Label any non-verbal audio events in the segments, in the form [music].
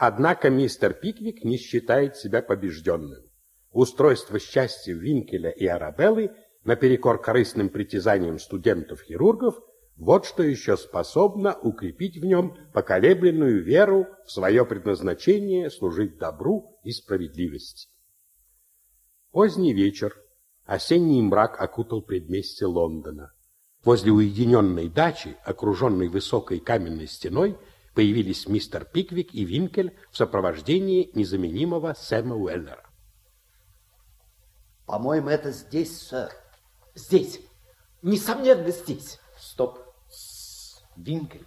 Однако мистер Пиквик не считает себя побежденным. Устройство счастья Винкеля и Арабеллы наперекор корыстным притязаниям студентов-хирургов вот что еще способно укрепить в нем поколебленную веру в свое предназначение служить добру и справедливости. Поздний вечер, осенний мрак окутал предместье Лондона. Возле уединенной дачи, окруженной высокой каменной стеной, появились мистер Пиквик и Винкель в сопровождении незаменимого Сэма Уэллера. По-моему, это здесь, сэр. Здесь. Несомненно, здесь. Стоп. Винкель,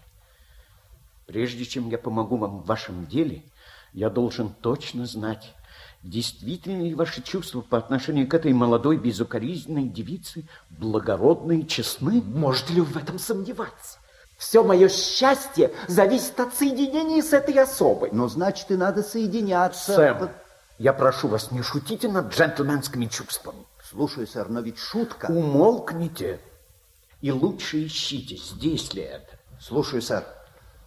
прежде чем я помогу вам в вашем деле, я должен точно знать, действительно ли ваши чувства по отношению к этой молодой безукоризненной девице благородны и честны? Можете ли вы в этом сомневаться? Все мое счастье зависит от соединения с этой особой. Ну, значит, и надо соединяться. Сэм, я прошу вас, не шутите над джентльменскими чувствами. Слушай, сэр, но ведь шутка... Умолкните и лучше ищите, здесь ли это. Слушаю, сэр.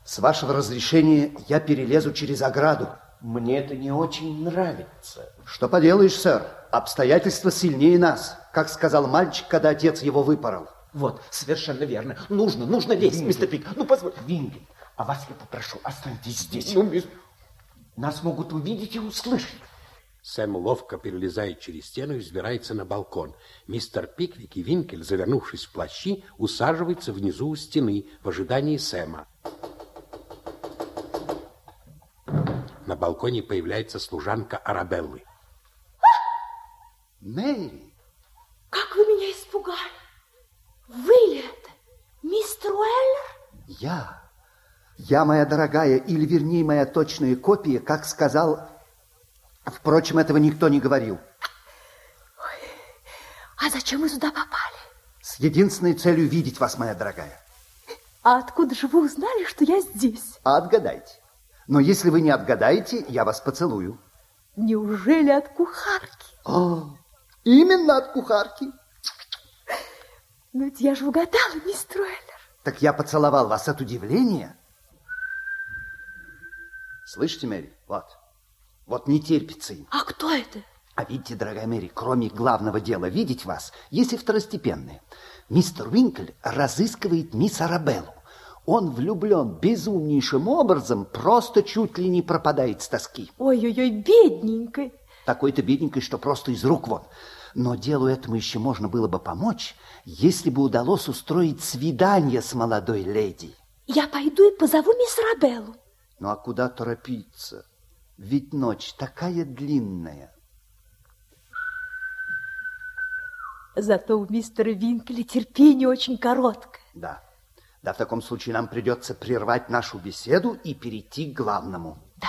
С вашего разрешения я перелезу через ограду. Мне это не очень нравится. Что поделаешь, сэр? Обстоятельства сильнее нас, как сказал мальчик, когда отец его выпорол. Вот, совершенно верно. Нужно, нужно лезть, Вингель. мистер Пик. Ну, позволь. Вингель, а вас я попрошу, останьтесь здесь. Ну, мисс... Нас могут увидеть и услышать. Сэм ловко перелезает через стену и взбирается на балкон. Мистер Пиквик и Винкель, завернувшись в плащи, усаживаются внизу у стены в ожидании Сэма. На балконе появляется служанка Арабеллы. Мэри! Как вы меня испугали! Вы ли это, мистер Уэллер? Я. Я, моя дорогая, или вернее, моя точная копия, как сказал Впрочем, этого никто не говорил. Ой, а зачем мы сюда попали? С единственной целью видеть вас, моя дорогая. А откуда же вы узнали, что я здесь? А отгадайте. Но если вы не отгадаете, я вас поцелую. Неужели от кухарки? О, именно от кухарки. Ну ведь я же угадала, мистер Уэллер. Так я поцеловал вас от удивления. Слышите, Мэри, вот. Вот не терпится им. А кто это? А видите, дорогая Мэри, кроме главного дела видеть вас, есть и второстепенное. Мистер Уинкель разыскивает мисс Арабеллу. Он влюблен безумнейшим образом, просто чуть ли не пропадает с тоски. Ой-ой-ой, бедненькой. Такой-то бедненькой, что просто из рук вон. Но делу этому еще можно было бы помочь, если бы удалось устроить свидание с молодой леди. Я пойду и позову мисс Арабеллу. Ну а куда торопиться? Ведь ночь такая длинная. Зато у мистера Винкеля терпение очень короткое. Да. Да, в таком случае нам придется прервать нашу беседу и перейти к главному. Да.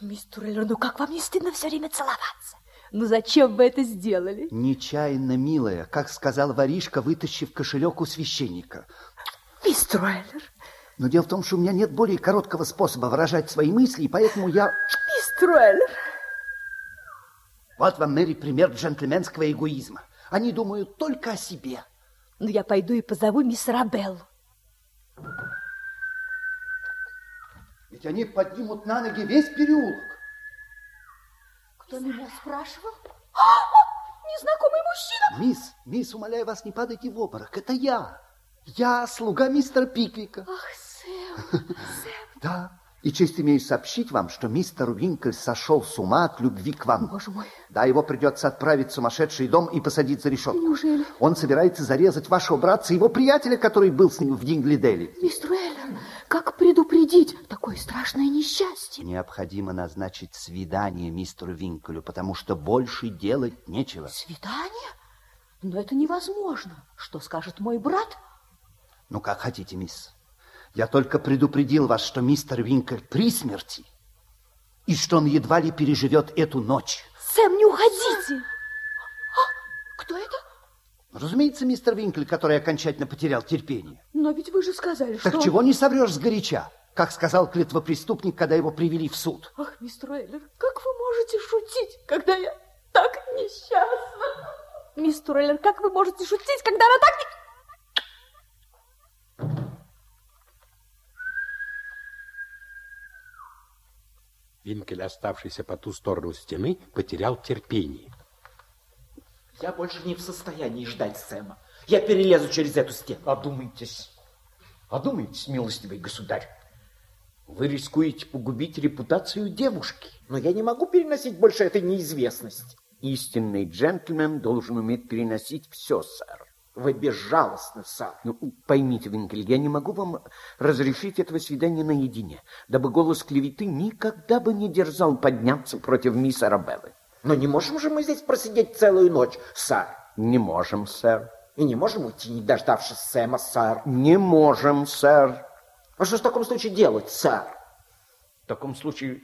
Мистер Эллер, ну как вам не стыдно все время целоваться? Ну зачем вы это сделали? Нечаянно, милая, как сказал воришка, вытащив кошелек у священника. Мистер Эллер, но дело в том, что у меня нет более короткого способа выражать свои мысли, и поэтому я... Мистер Уэллер! Вот вам, Мэри, пример джентльменского эгоизма. Они думают только о себе. Ну, я пойду и позову мисс Рабеллу. Ведь они поднимут на ноги весь переулок. Кто меня спрашивал? А, незнакомый мужчина! Мисс, мисс, умоляю вас, не падайте в обморок. Это я. Я слуга мистера Пиквика. Ах, Сэм, [laughs] Да, и честь имею сообщить вам, что мистер Уинкль сошел с ума от любви к вам. Боже мой. Да, его придется отправить в сумасшедший дом и посадить за решетку. Неужели? Он собирается зарезать вашего братца, его приятеля, который был с ним в Динглидели. Мистер Уэллер, как предупредить такое страшное несчастье? Необходимо назначить свидание мистеру Винклю, потому что больше делать нечего. Свидание? Но это невозможно. Что скажет мой брат? Ну, как хотите, мисс. Я только предупредил вас, что мистер Винкель при смерти, и что он едва ли переживет эту ночь. Сэм, не уходите! А, кто это? Разумеется, мистер Винкель, который окончательно потерял терпение. Но ведь вы же сказали, так что... Так чего не соврешь сгоряча, как сказал клетвопреступник, когда его привели в суд. Ах, мистер Эйлер, как вы можете шутить, когда я так несчастна? Мистер Эйлер, как вы можете шутить, когда она так... Винкель, оставшийся по ту сторону стены, потерял терпение. Я больше не в состоянии ждать Сэма. Я перелезу через эту стену. Одумайтесь. Одумайтесь, милостивый государь. Вы рискуете погубить репутацию девушки. Но я не могу переносить больше этой неизвестности. Истинный джентльмен должен уметь переносить все, сэр. Вы безжалостны, сэр. Ну, поймите, Винкель, я не могу вам разрешить этого свидания наедине, дабы голос клеветы никогда бы не дерзал подняться против мисс Арабеллы. Но не можем же мы здесь просидеть целую ночь, сэр. Не можем, сэр. И не можем уйти, не дождавшись Сэма, сэр. Не можем, сэр. А что в таком случае делать, сэр? В таком случае...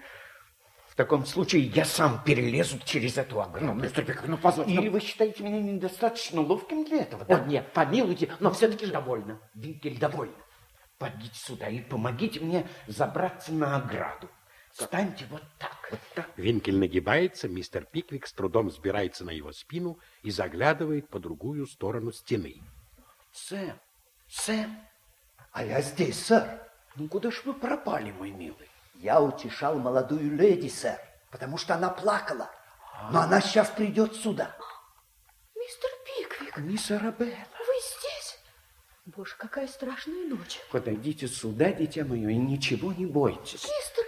В таком случае я сам перелезу через эту ограду. Ну, мистер Пиквик, ну позвольте. Или ну- вы считаете меня недостаточно ловким для этого, О, да? нет, помилуйте, но все-таки же довольно. Винкель, довольно. Подите сюда и помогите мне забраться на ограду. Станьте вот так, вот так. Винкель нагибается, мистер Пиквик с трудом взбирается на его спину и заглядывает по другую сторону стены. Сэм, Сэм, А я здесь, сэр. ну куда ж вы пропали, мой милый? Я утешал молодую леди, сэр, потому что она плакала. Но она сейчас придет сюда. Мистер Пиквик, Мисс Арабелла, вы здесь? Боже, какая страшная ночь. подойдите сюда, дитя мое, и ничего не бойтесь. Мистер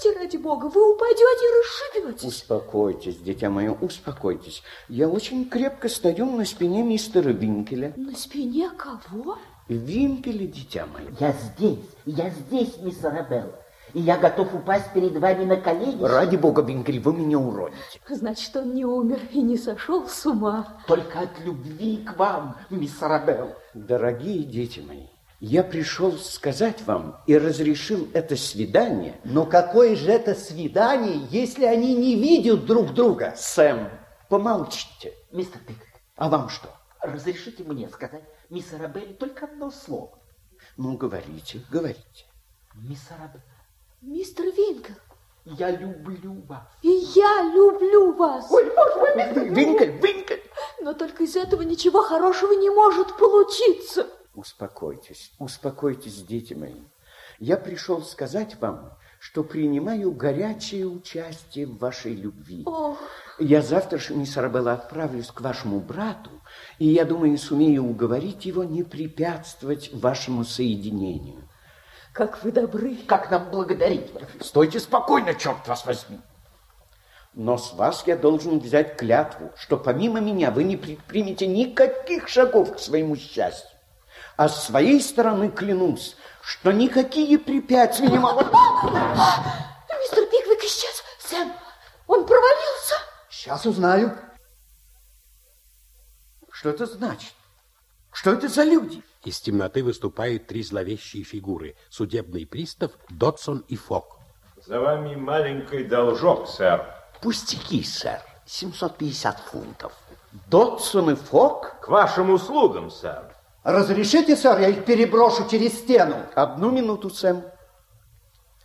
Слезьте ради бога, вы упадете и расшибетесь. Успокойтесь, дитя мое, успокойтесь. Я очень крепко стою на спине мистера Винкеля. На спине кого? Винкеля, дитя мое. Я здесь, я здесь, мисс Арабелла. И я готов упасть перед вами на колени. Ради бога, Винкель, вы меня уроните. Значит, он не умер и не сошел с ума. Только от любви к вам, мисс Арабелла. Дорогие дети мои, я пришел сказать вам и разрешил это свидание. Но какое же это свидание, если они не видят друг друга? Сэм, помолчите. Мистер Пиквик, А вам что? разрешите мне сказать мисс Арабелле только одно слово. Ну, говорите, говорите. Мисс Арабелла, Мистер Винкл, я люблю вас. и я люблю вас. Ой, боже мой, мистер Винкель, Винкель! Но только из этого ничего хорошего не может получиться. Успокойтесь, успокойтесь, дети мои. Я пришел сказать вам, что принимаю горячее участие в вашей любви. Ох, Я завтра же, мисс Арабелла, отправлюсь к вашему брату, и я думаю, сумею уговорить его не препятствовать вашему соединению. как вы добры. Как нам благодарить вас? Стойте спокойно, черт вас возьми. Но с вас я должен взять клятву, что помимо меня вы не предпримете никаких шагов к своему счастью. А с своей стороны клянусь, что никакие препятствия не могут... Мистер Пиквик исчез. Сэм, он провалился. Сейчас узнаю. Что это значит? Что это за люди? Из темноты выступают три зловещие фигуры. Судебный пристав, Дотсон и Фок. За вами маленький должок, сэр. Пустяки, сэр. 750 фунтов. Дотсон и Фок? К вашим услугам, сэр. Разрешите, сэр, я их переброшу через стену. Одну минуту, Сэм.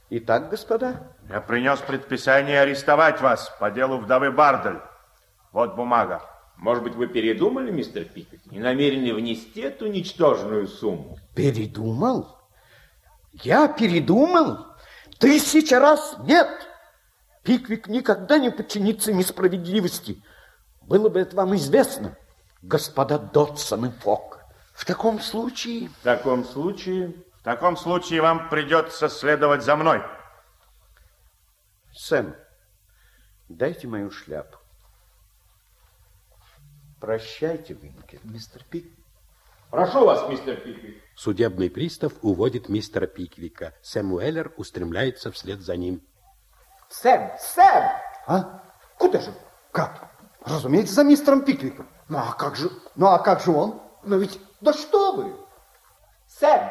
Итак, господа, Я принес предписание арестовать вас по делу вдовы Бардель. Вот бумага. Может быть, вы передумали, мистер Пиквик, и намерены внести эту ничтожную сумму? передумал? Я передумал? Тысяча раз нет. Пиквик никогда не подчинится несправедливости. Было бы это вам известно, господа Дотсон и Фок. В таком случае... В таком случае... В таком случае вам придется следовать за мной. Сэм, дайте мою шляпу. Прощайте, Винкель. Мистер Пик, Прошу вас, мистер Пиквик. Судебный пристав уводит мистера Пиквика. Сэм Уэллер устремляется вслед за ним. Сэм, Сэм! А? Куда же? Как? Разумеется, за мистером Пиквиком. Ну, а как же? Ну, а как же он? Но ведь... Да что вы? Сэм!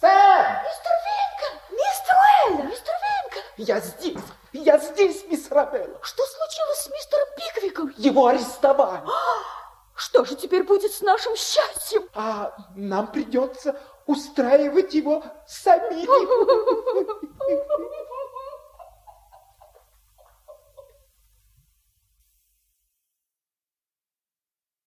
Сэм! Мистер Винкл, мистер Уэллер, мистер Винкл. Я здесь! Я здесь, мисс Арабелла! Что случилось с мистером Пиквиком? Его арестовали! Что же теперь будет с нашим счастьем? А нам придется устраивать его самим. [laughs]